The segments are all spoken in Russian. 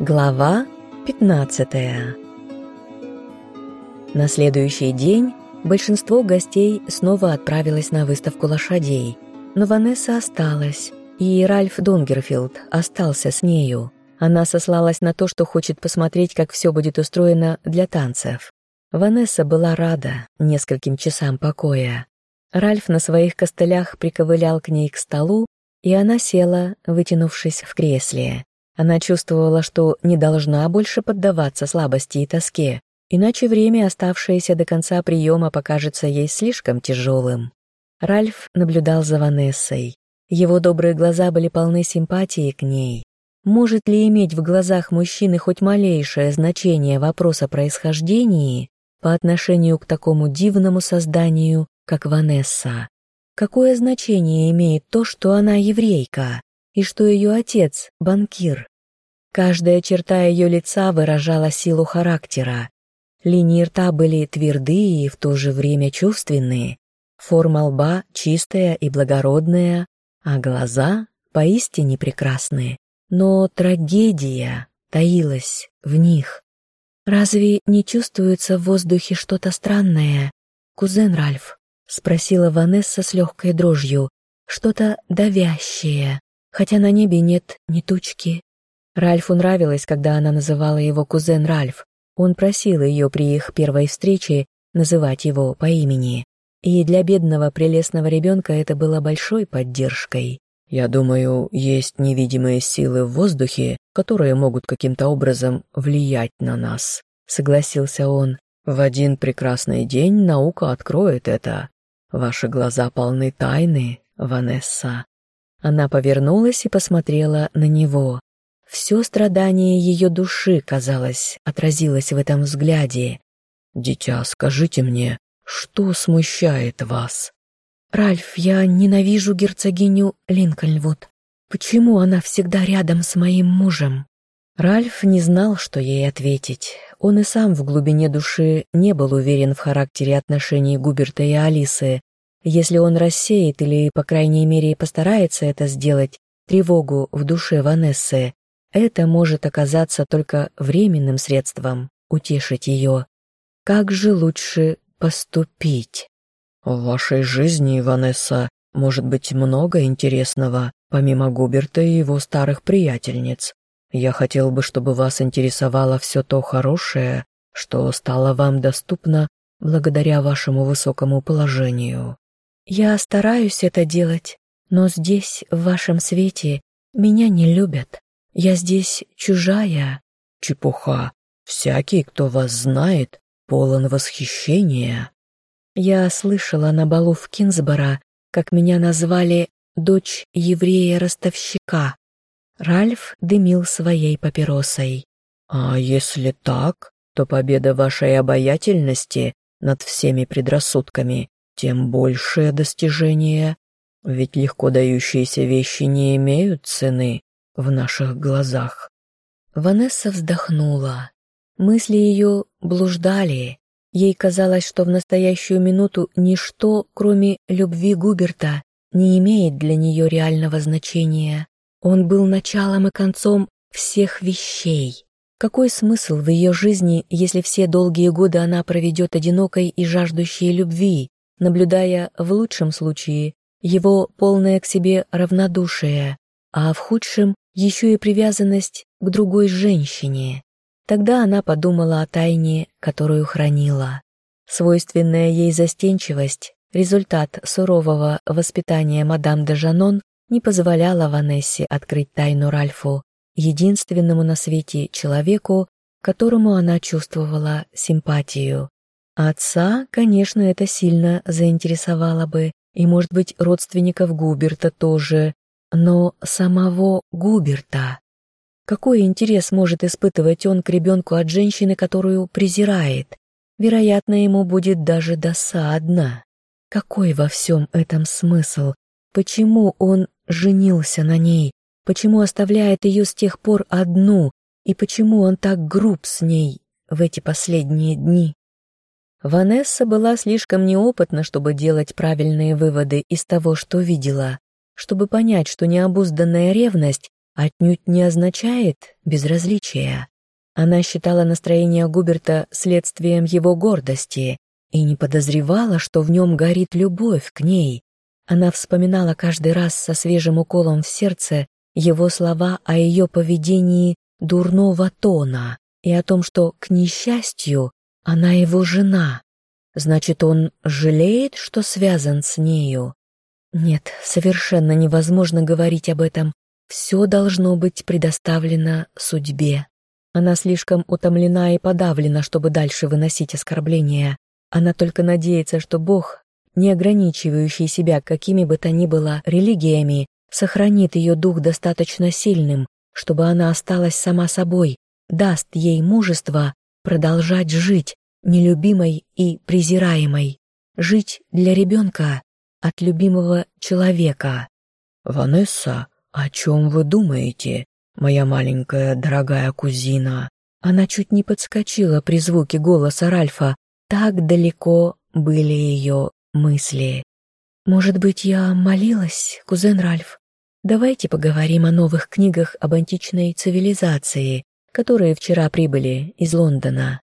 Глава 15 На следующий день большинство гостей снова отправилось на выставку лошадей, но Ванесса осталась, и Ральф Донгерфилд остался с нею. Она сослалась на то, что хочет посмотреть, как все будет устроено для танцев. Ванесса была рада нескольким часам покоя. Ральф на своих костылях приковылял к ней к столу, и она села, вытянувшись в кресле. Она чувствовала, что не должна больше поддаваться слабости и тоске, иначе время, оставшееся до конца приема, покажется ей слишком тяжелым. Ральф наблюдал за Ванессой. Его добрые глаза были полны симпатии к ней. Может ли иметь в глазах мужчины хоть малейшее значение вопрос о происхождении по отношению к такому дивному созданию, как Ванесса? Какое значение имеет то, что она еврейка, и что ее отец – банкир? Каждая черта ее лица выражала силу характера. Линии рта были твердые и в то же время чувственные, форма лба чистая и благородная, а глаза поистине прекрасные. Но трагедия таилась в них. «Разве не чувствуется в воздухе что-то странное, кузен Ральф?» — спросила Ванесса с легкой дрожью. «Что-то давящее, хотя на небе нет ни тучки». Ральфу нравилось, когда она называла его кузен Ральф. Он просил ее при их первой встрече называть его по имени. И для бедного прелестного ребенка это было большой поддержкой. Я думаю, есть невидимые силы в воздухе, которые могут каким-то образом влиять на нас, согласился он. В один прекрасный день наука откроет это. Ваши глаза полны тайны, Ванесса. Она повернулась и посмотрела на него. Все страдание ее души, казалось, отразилось в этом взгляде. «Дитя, скажите мне, что смущает вас?» «Ральф, я ненавижу герцогиню Линкольнвуд. Почему она всегда рядом с моим мужем?» Ральф не знал, что ей ответить. Он и сам в глубине души не был уверен в характере отношений Губерта и Алисы. Если он рассеет или, по крайней мере, постарается это сделать, тревогу в душе Ванессы, это может оказаться только временным средством утешить ее. Как же лучше поступить? В вашей жизни, Ванесса, может быть много интересного, помимо Губерта и его старых приятельниц. Я хотел бы, чтобы вас интересовало все то хорошее, что стало вам доступно благодаря вашему высокому положению. Я стараюсь это делать, но здесь, в вашем свете, меня не любят. Я здесь чужая. Чепуха. Всякий, кто вас знает, полон восхищения. Я слышала на балу в Кинсборо, как меня назвали «дочь еврея-ростовщика». Ральф дымил своей папиросой. «А если так, то победа вашей обаятельности над всеми предрассудками тем большее достижение, ведь легко дающиеся вещи не имеют цены в наших глазах». Ванесса вздохнула. Мысли ее блуждали, Ей казалось, что в настоящую минуту ничто, кроме любви Губерта, не имеет для нее реального значения. Он был началом и концом всех вещей. Какой смысл в ее жизни, если все долгие годы она проведет одинокой и жаждущей любви, наблюдая в лучшем случае его полное к себе равнодушие, а в худшем еще и привязанность к другой женщине? Тогда она подумала о тайне, которую хранила. Свойственная ей застенчивость, результат сурового воспитания мадам де Жанон, не позволяла Ванессе открыть тайну Ральфу, единственному на свете человеку, которому она чувствовала симпатию. Отца, конечно, это сильно заинтересовало бы, и, может быть, родственников Губерта тоже, но самого Губерта. Какой интерес может испытывать он к ребенку от женщины, которую презирает? Вероятно, ему будет даже досадно. Какой во всем этом смысл? Почему он женился на ней? Почему оставляет ее с тех пор одну? И почему он так груб с ней в эти последние дни? Ванесса была слишком неопытна, чтобы делать правильные выводы из того, что видела, чтобы понять, что необузданная ревность отнюдь не означает безразличие. Она считала настроение Губерта следствием его гордости и не подозревала, что в нем горит любовь к ней. Она вспоминала каждый раз со свежим уколом в сердце его слова о ее поведении дурного тона и о том, что, к несчастью, она его жена. Значит, он жалеет, что связан с нею? Нет, совершенно невозможно говорить об этом. Все должно быть предоставлено судьбе. Она слишком утомлена и подавлена, чтобы дальше выносить оскорбления. Она только надеется, что Бог, не ограничивающий себя какими бы то ни было религиями, сохранит ее дух достаточно сильным, чтобы она осталась сама собой, даст ей мужество продолжать жить, нелюбимой и презираемой, жить для ребенка от любимого человека. «Ванесса, о чем вы думаете, моя маленькая дорогая кузина?» Она чуть не подскочила при звуке голоса Ральфа, так далеко были ее мысли. «Может быть, я молилась, кузен Ральф? Давайте поговорим о новых книгах об античной цивилизации, которые вчера прибыли из Лондона».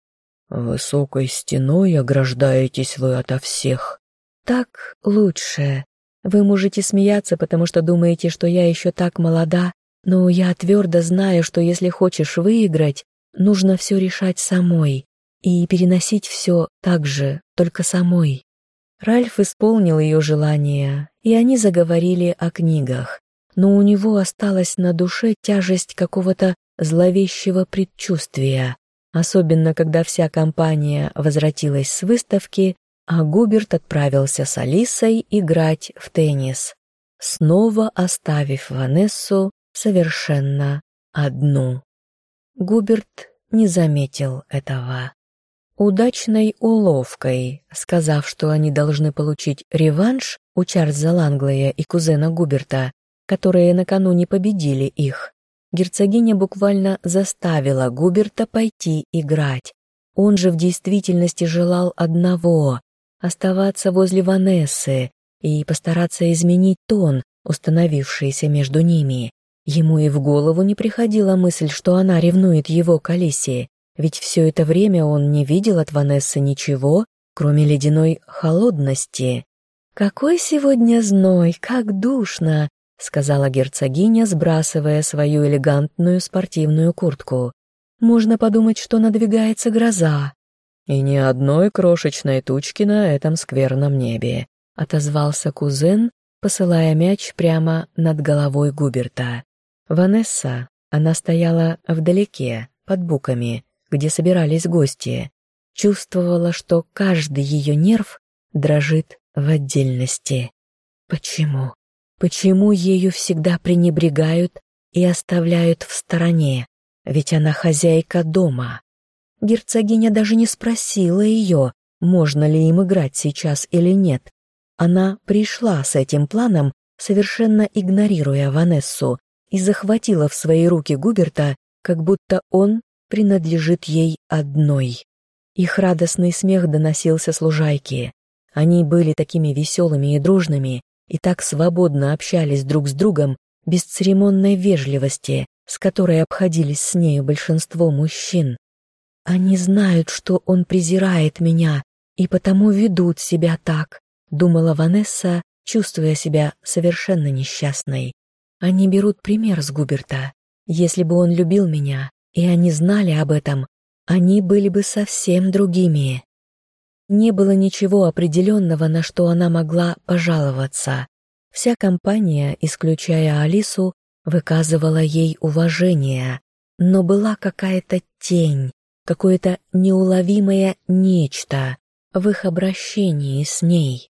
«Высокой стеной ограждаетесь вы ото всех». «Так лучше. Вы можете смеяться, потому что думаете, что я еще так молода, но я твердо знаю, что если хочешь выиграть, нужно все решать самой и переносить все так же, только самой». Ральф исполнил ее желание, и они заговорили о книгах, но у него осталась на душе тяжесть какого-то зловещего предчувствия особенно когда вся компания возвратилась с выставки, а Губерт отправился с Алисой играть в теннис, снова оставив Ванессу совершенно одну. Губерт не заметил этого. Удачной уловкой, сказав, что они должны получить реванш у Чарльза Ланглея и кузена Губерта, которые накануне победили их, герцогиня буквально заставила Губерта пойти играть. Он же в действительности желал одного — оставаться возле Ванессы и постараться изменить тон, установившийся между ними. Ему и в голову не приходила мысль, что она ревнует его к Алисе, ведь все это время он не видел от Ванессы ничего, кроме ледяной холодности. «Какой сегодня зной, как душно!» Сказала герцогиня, сбрасывая свою элегантную спортивную куртку. «Можно подумать, что надвигается гроза». «И ни одной крошечной тучки на этом скверном небе», — отозвался кузен, посылая мяч прямо над головой Губерта. Ванесса, она стояла вдалеке, под буками, где собирались гости, чувствовала, что каждый ее нерв дрожит в отдельности. Почему? Почему ею всегда пренебрегают и оставляют в стороне? Ведь она хозяйка дома. Герцогиня даже не спросила ее, можно ли им играть сейчас или нет. Она пришла с этим планом, совершенно игнорируя Ванессу, и захватила в свои руки Губерта, как будто он принадлежит ей одной. Их радостный смех доносился с. Они были такими веселыми и дружными, и так свободно общались друг с другом без церемонной вежливости, с которой обходились с нею большинство мужчин. «Они знают, что он презирает меня, и потому ведут себя так», думала Ванесса, чувствуя себя совершенно несчастной. «Они берут пример с Губерта. Если бы он любил меня, и они знали об этом, они были бы совсем другими». Не было ничего определенного, на что она могла пожаловаться. Вся компания, исключая Алису, выказывала ей уважение, но была какая-то тень, какое-то неуловимое нечто в их обращении с ней.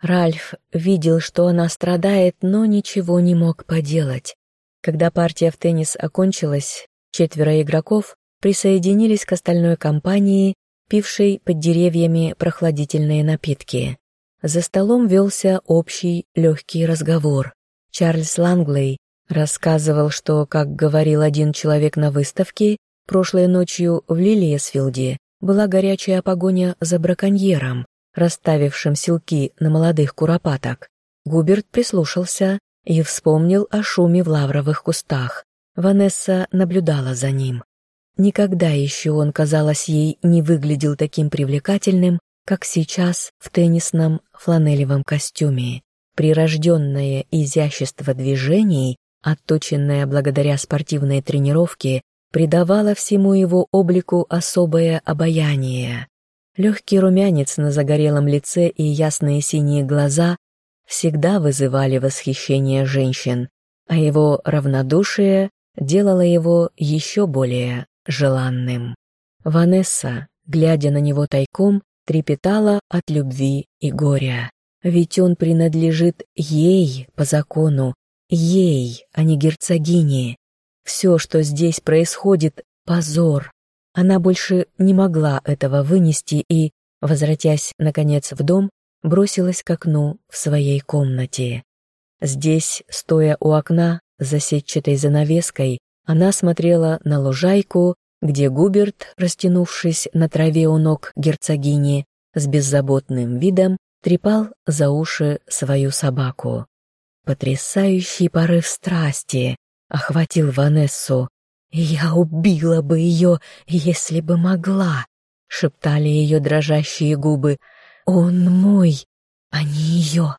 Ральф видел, что она страдает, но ничего не мог поделать. Когда партия в теннис окончилась, четверо игроков присоединились к остальной компании пивший под деревьями прохладительные напитки. За столом велся общий легкий разговор. Чарльз Ланглей рассказывал, что, как говорил один человек на выставке, прошлой ночью в Лилиесфилде была горячая погоня за браконьером, расставившим силки на молодых куропаток. Губерт прислушался и вспомнил о шуме в лавровых кустах. Ванесса наблюдала за ним. Никогда еще он, казалось ей, не выглядел таким привлекательным, как сейчас в теннисном фланелевом костюме. Прирожденное изящество движений, отточенное благодаря спортивной тренировке, придавало всему его облику особое обаяние. Легкий румянец на загорелом лице и ясные синие глаза всегда вызывали восхищение женщин, а его равнодушие делало его еще более желанным. Ванесса, глядя на него тайком, трепетала от любви и горя. Ведь он принадлежит ей по закону, ей, а не герцогине. Все, что здесь происходит, позор. Она больше не могла этого вынести и, возвратясь, наконец, в дом, бросилась к окну в своей комнате. Здесь, стоя у окна, за сетчатой занавеской, она смотрела на лужайку, где Губерт, растянувшись на траве у ног герцогини, с беззаботным видом трепал за уши свою собаку. Потрясающий порыв страсти охватил Ванессу. «Я убила бы ее, если бы могла», — шептали ее дрожащие губы. «Он мой, а не ее».